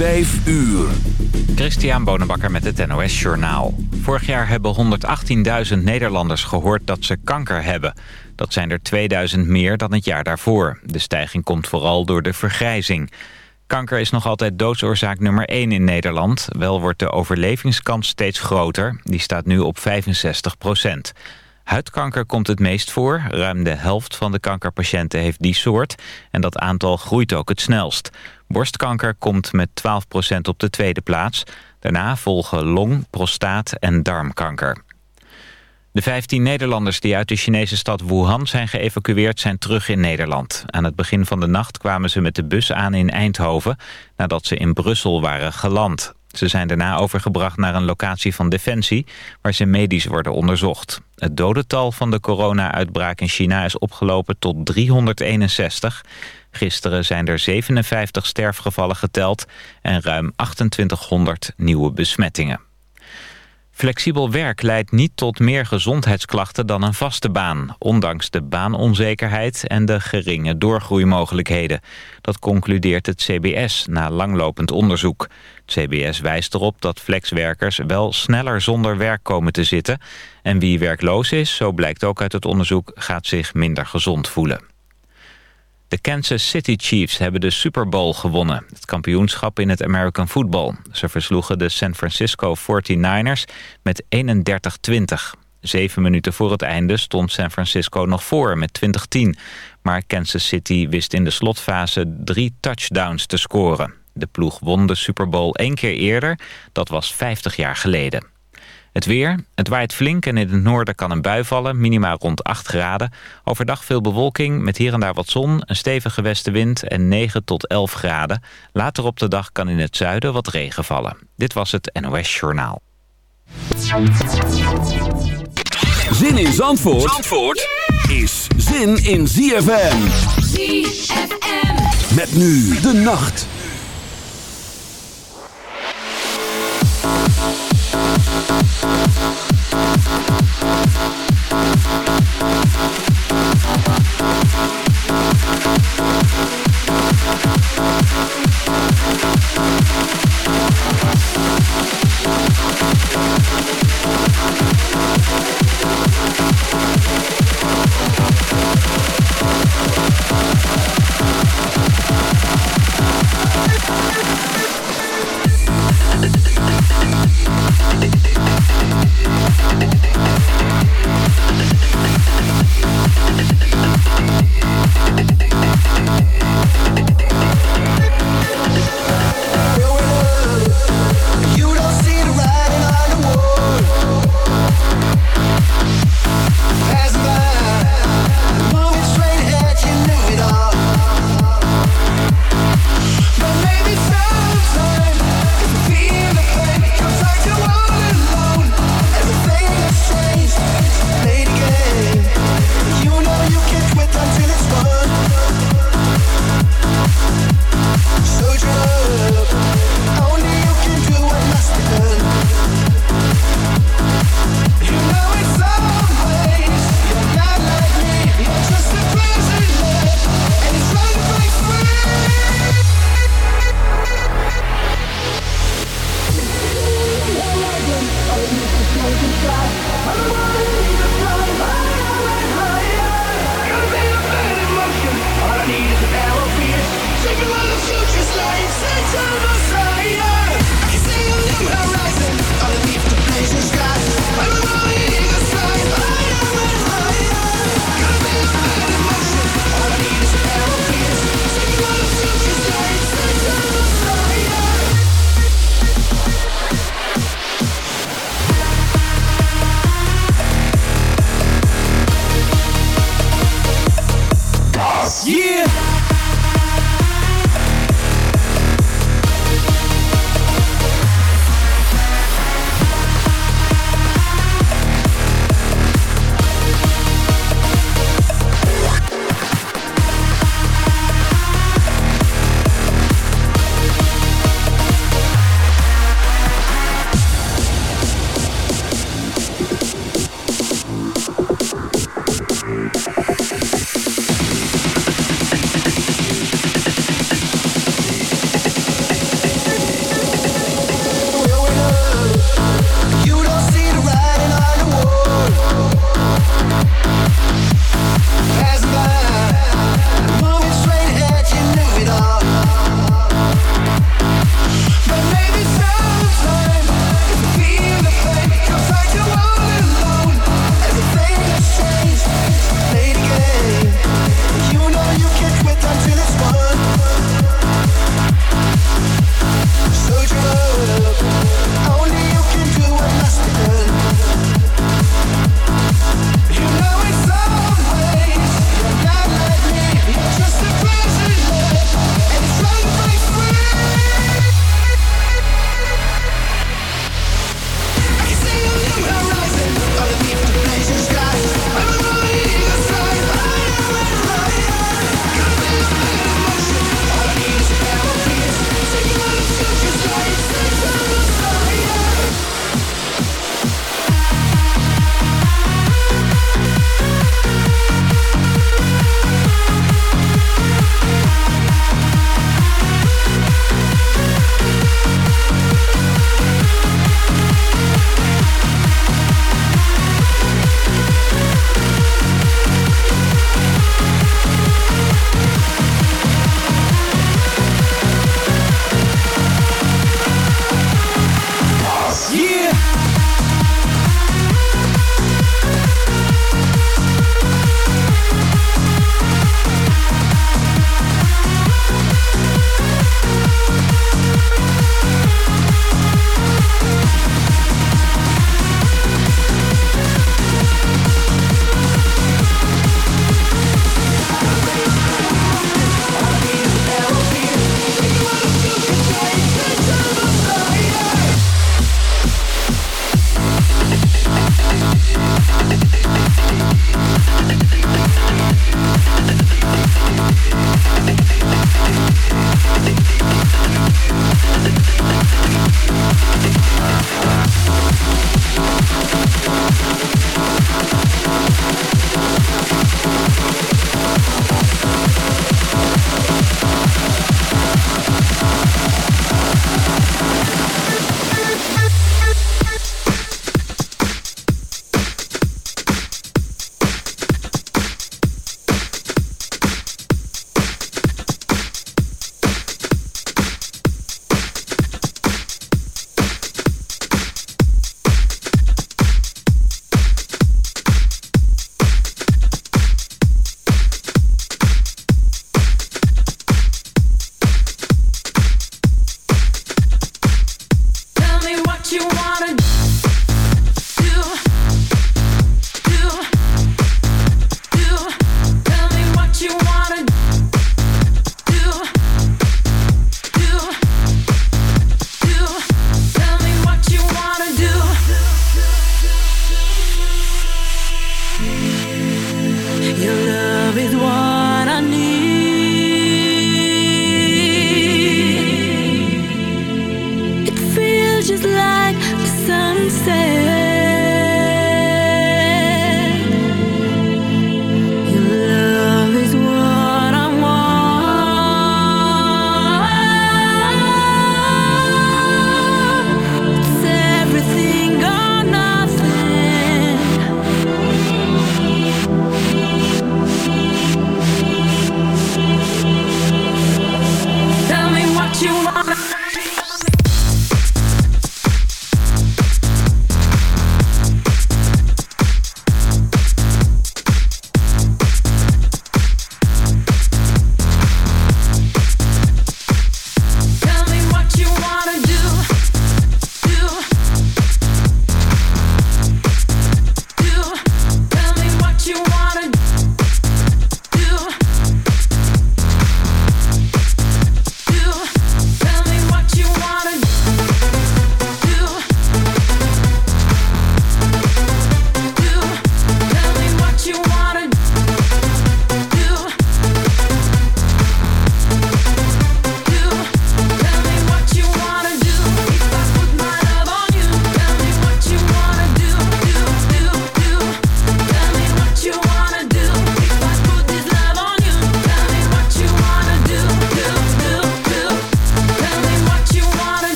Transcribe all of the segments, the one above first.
Vijf uur. Christian Bonenbakker met het NOS Journaal. Vorig jaar hebben 118.000 Nederlanders gehoord dat ze kanker hebben. Dat zijn er 2000 meer dan het jaar daarvoor. De stijging komt vooral door de vergrijzing. Kanker is nog altijd doodsoorzaak nummer 1 in Nederland. Wel wordt de overlevingskans steeds groter. Die staat nu op 65 procent. Huidkanker komt het meest voor. Ruim de helft van de kankerpatiënten heeft die soort. En dat aantal groeit ook het snelst. Borstkanker komt met 12% op de tweede plaats. Daarna volgen long, prostaat en darmkanker. De 15 Nederlanders die uit de Chinese stad Wuhan zijn geëvacueerd zijn terug in Nederland. Aan het begin van de nacht kwamen ze met de bus aan in Eindhoven nadat ze in Brussel waren geland. Ze zijn daarna overgebracht naar een locatie van Defensie waar ze medisch worden onderzocht. Het dodental van de corona-uitbraak in China is opgelopen tot 361. Gisteren zijn er 57 sterfgevallen geteld en ruim 2800 nieuwe besmettingen. Flexibel werk leidt niet tot meer gezondheidsklachten dan een vaste baan... ondanks de baanonzekerheid en de geringe doorgroeimogelijkheden. Dat concludeert het CBS na langlopend onderzoek. Het CBS wijst erop dat flexwerkers wel sneller zonder werk komen te zitten... en wie werkloos is, zo blijkt ook uit het onderzoek, gaat zich minder gezond voelen. De Kansas City Chiefs hebben de Super Bowl gewonnen. Het kampioenschap in het American Football. Ze versloegen de San Francisco 49ers met 31-20. Zeven minuten voor het einde stond San Francisco nog voor met 20-10. Maar Kansas City wist in de slotfase drie touchdowns te scoren. De ploeg won de Super Bowl één keer eerder. Dat was 50 jaar geleden. Het weer. Het waait flink en in het noorden kan een bui vallen. Minimaal rond 8 graden. Overdag veel bewolking met hier en daar wat zon. Een stevige westenwind en 9 tot 11 graden. Later op de dag kan in het zuiden wat regen vallen. Dit was het NOS Journaal. Zin in Zandvoort, Zandvoort is zin in ZFM. ZFM. Met nu de nacht. Thank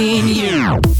within you.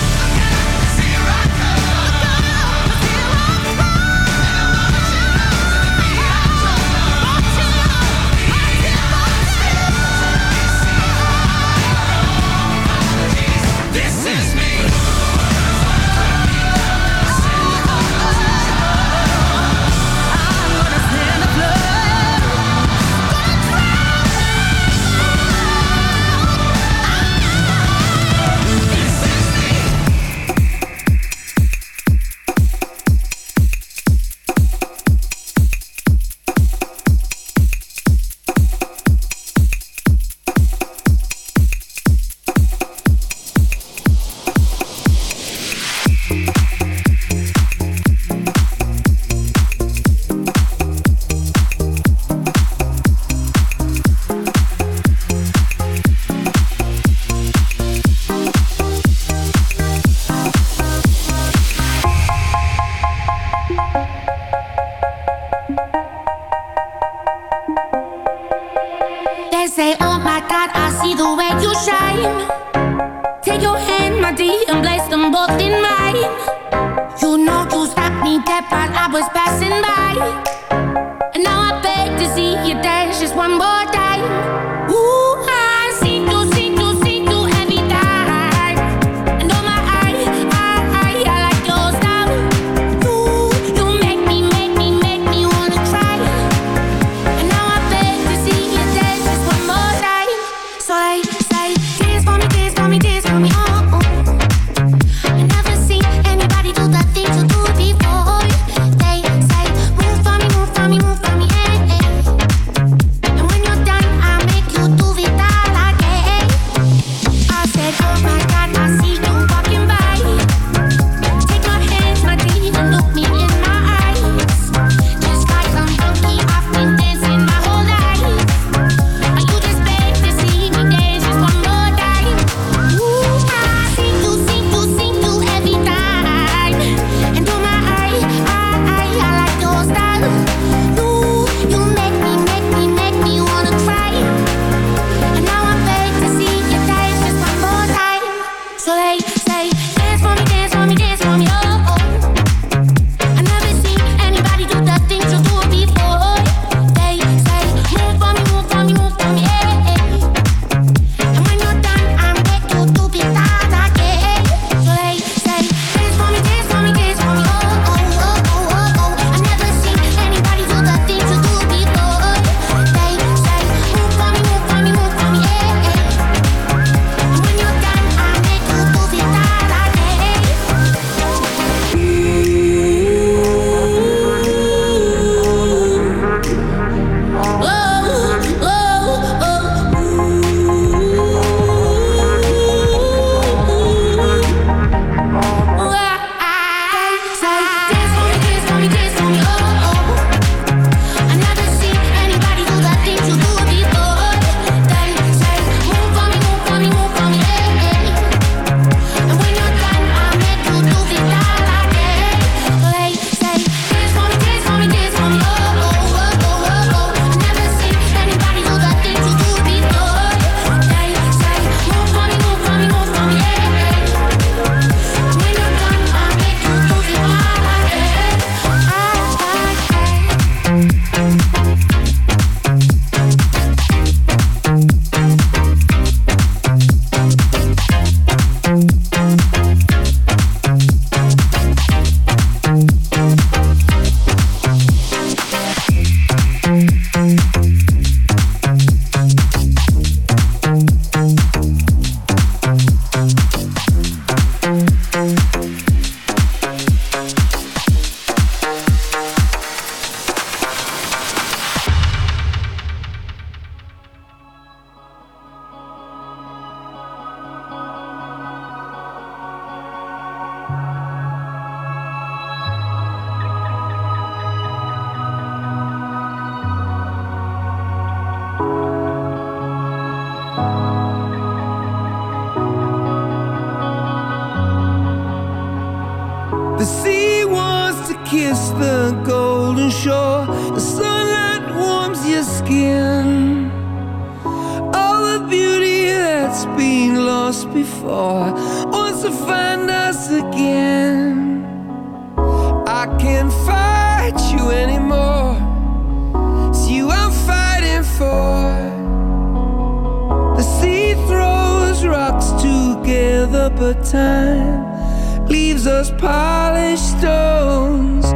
those polished stones.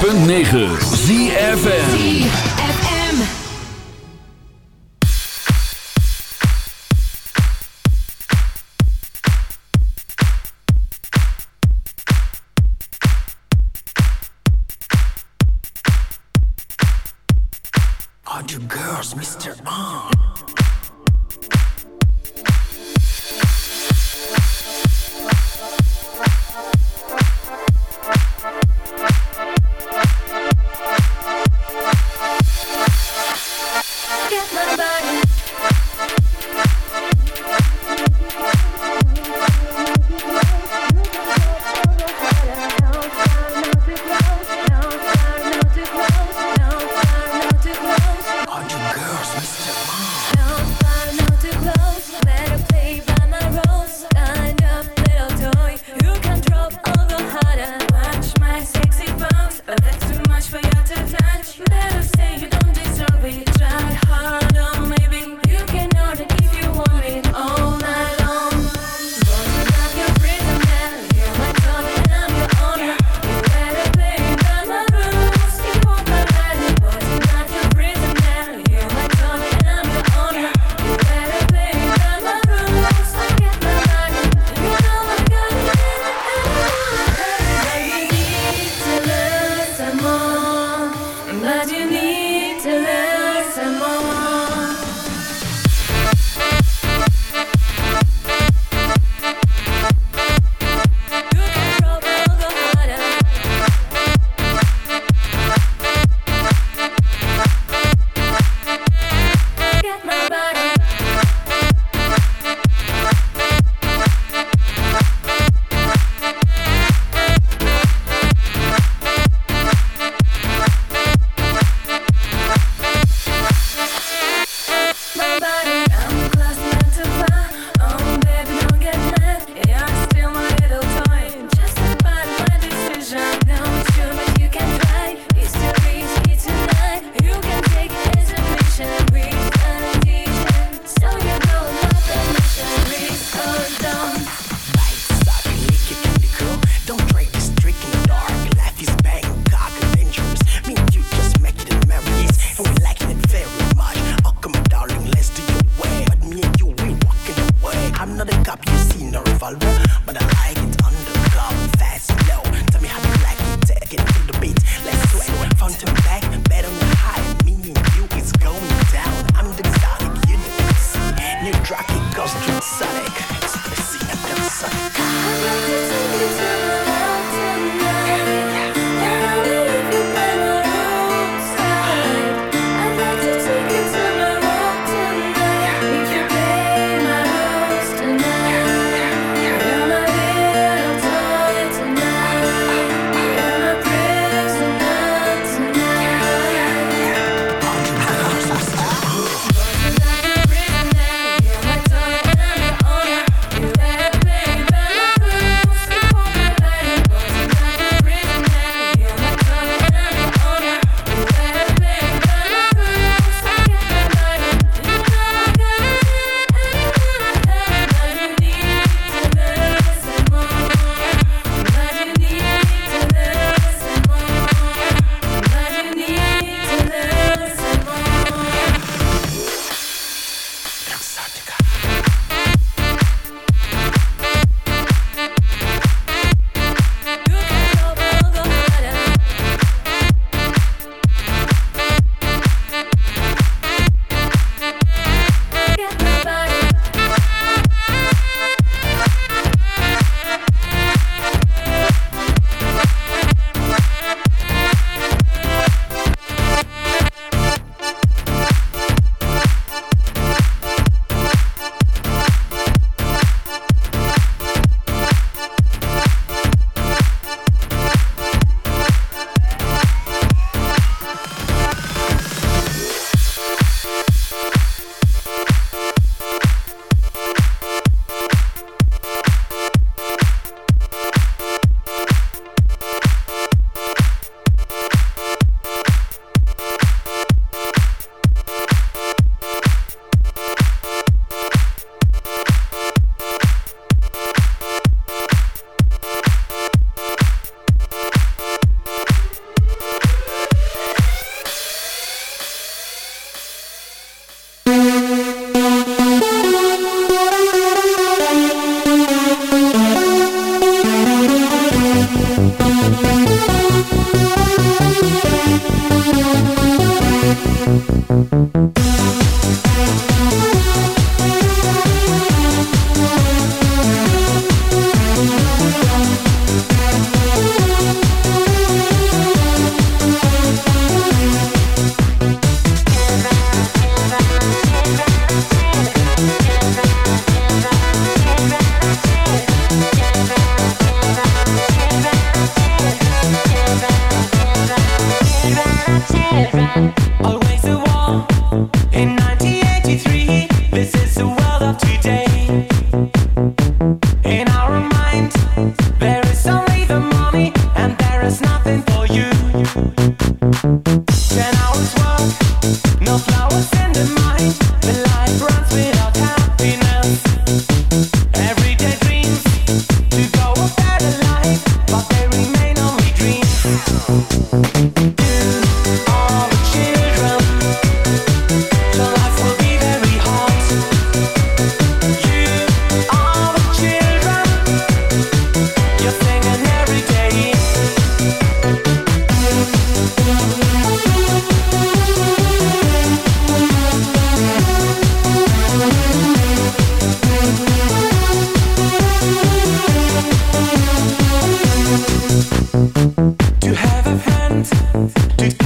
106.9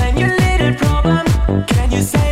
and your little problem. Can you say?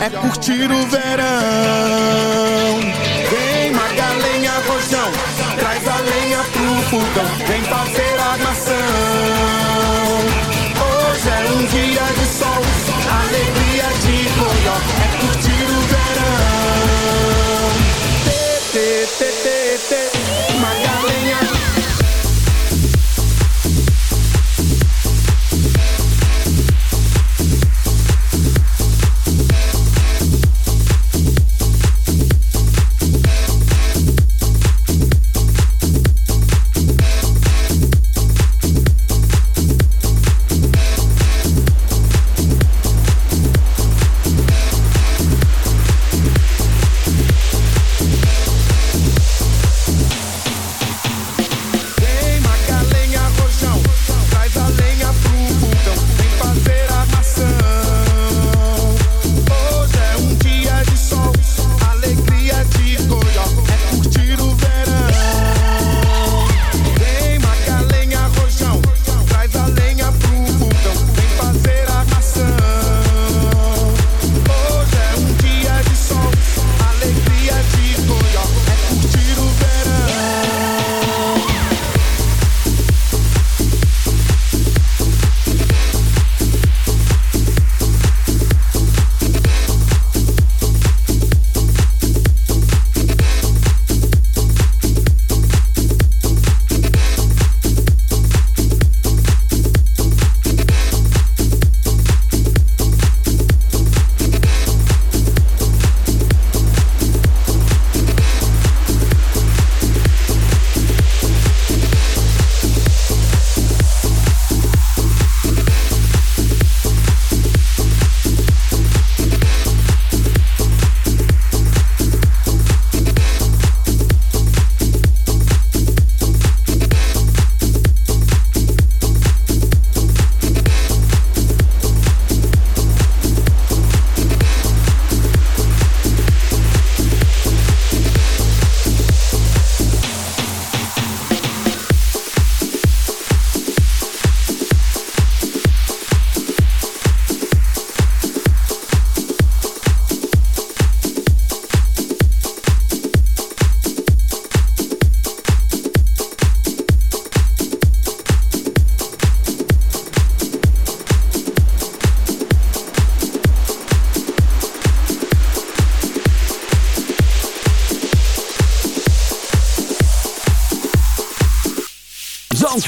É curtir o verão.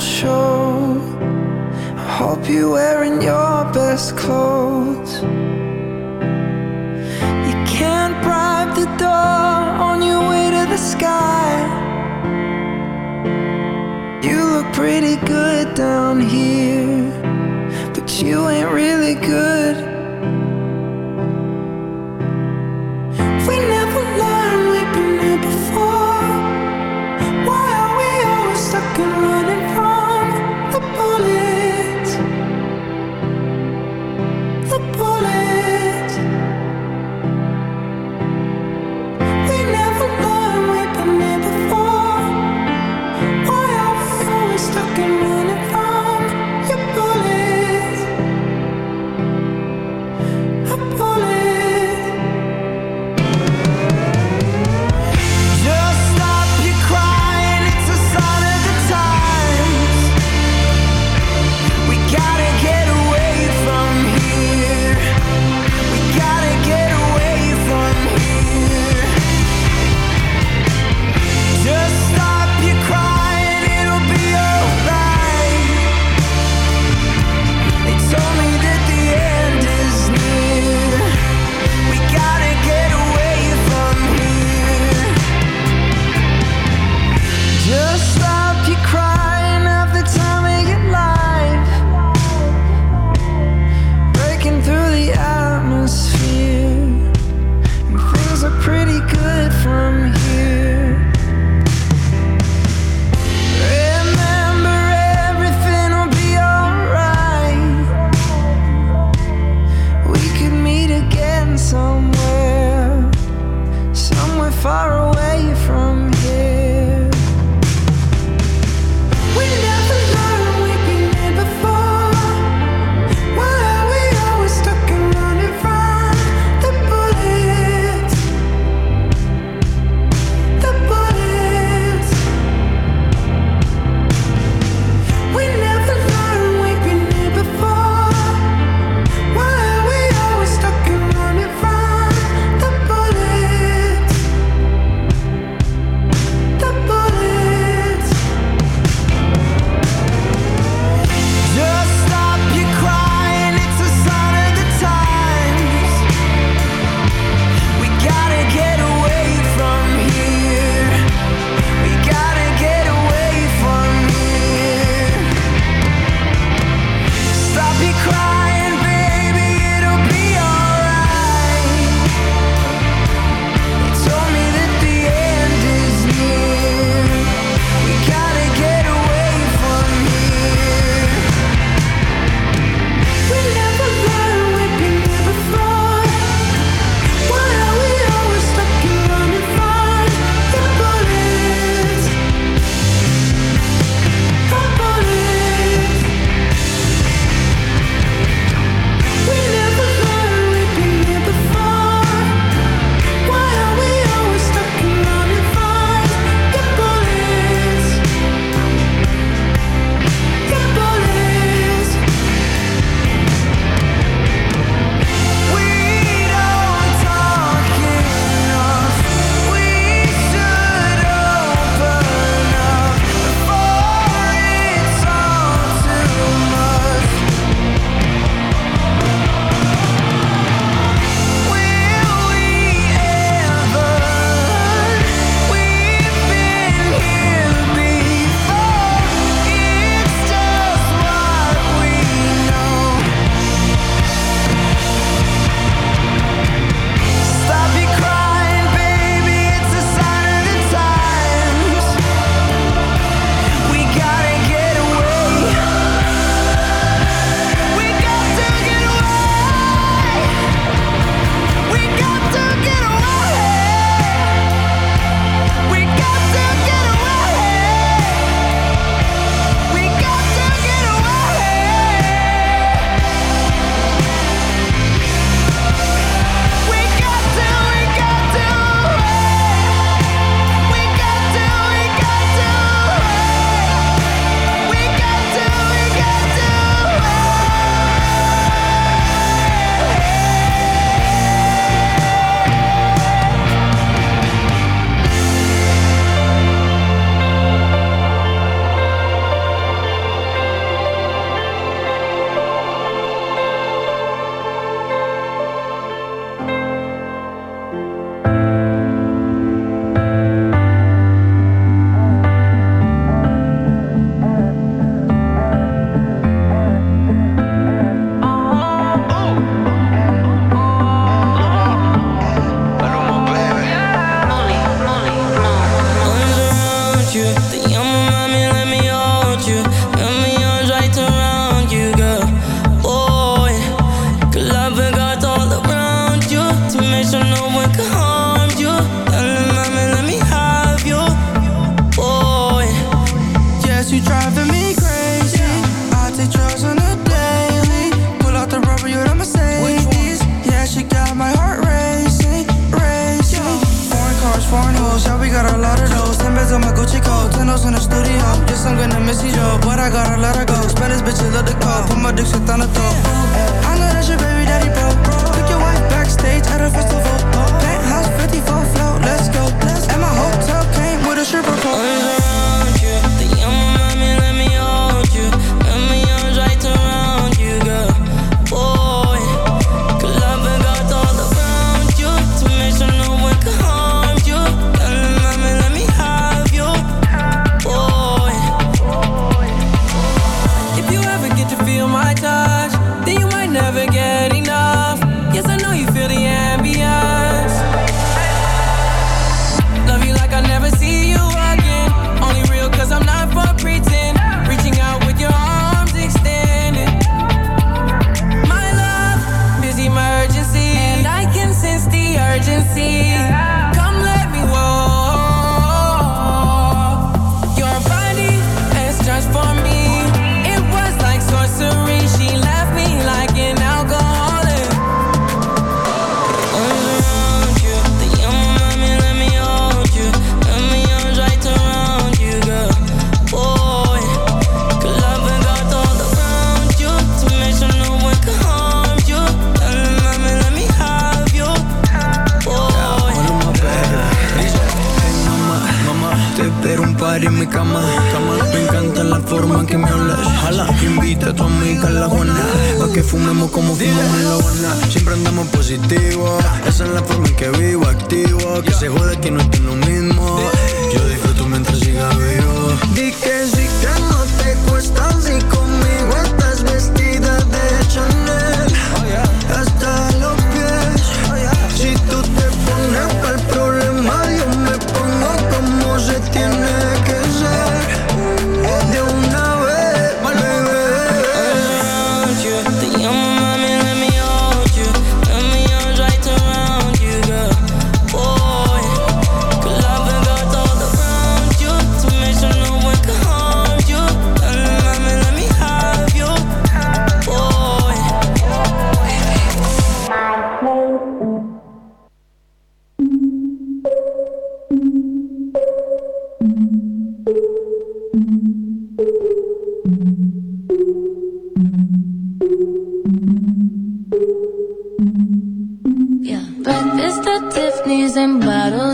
Show.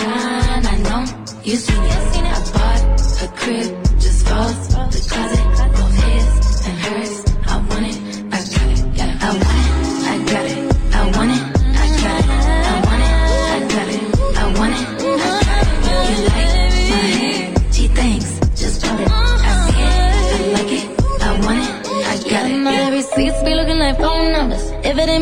shine. I know you seen it. I bought a crib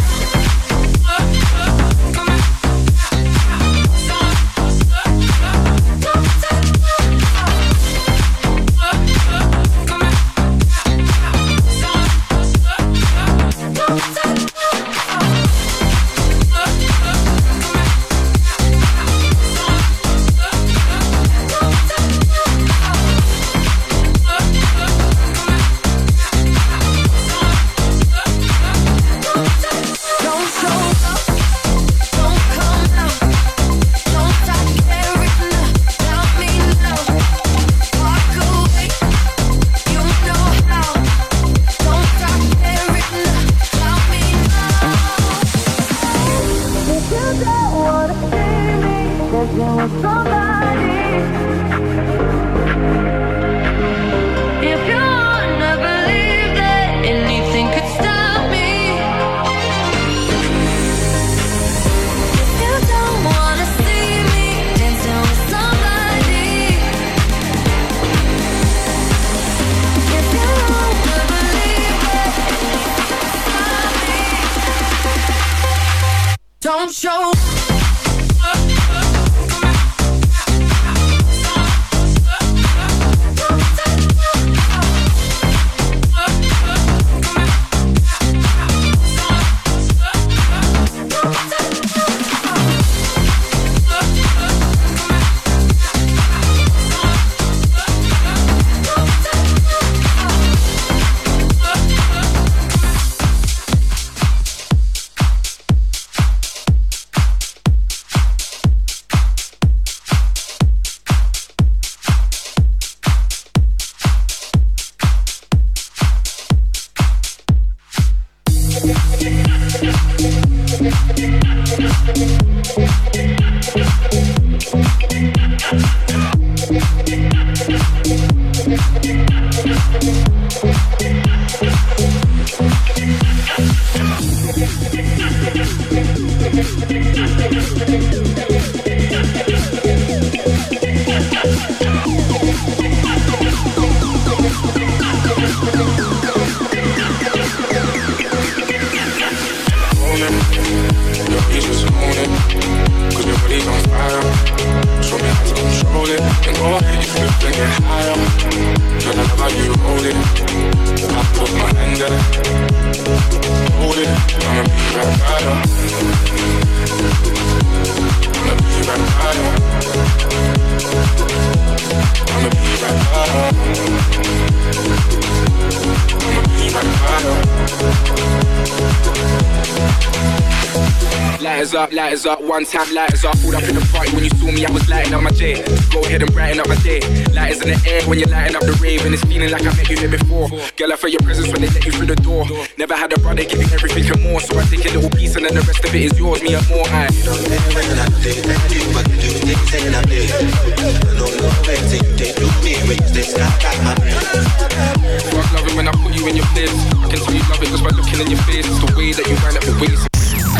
Yeah. Lighters up, one time lighters up. Pulled up in the party when you saw me, I was lighting up my day. Go ahead and brighten up my day. Lighters in the air when you're lighting up the rave, and it's feeling like I met you here before. Girl, I felt your presence when they let you through the door. Never had a brother give you everything and more, so I take a little piece and then the rest of it is yours, me and more. I Fuck loving when I put you in your place. I can tell you love it just by looking in your face. It's the way that you wind up your waist.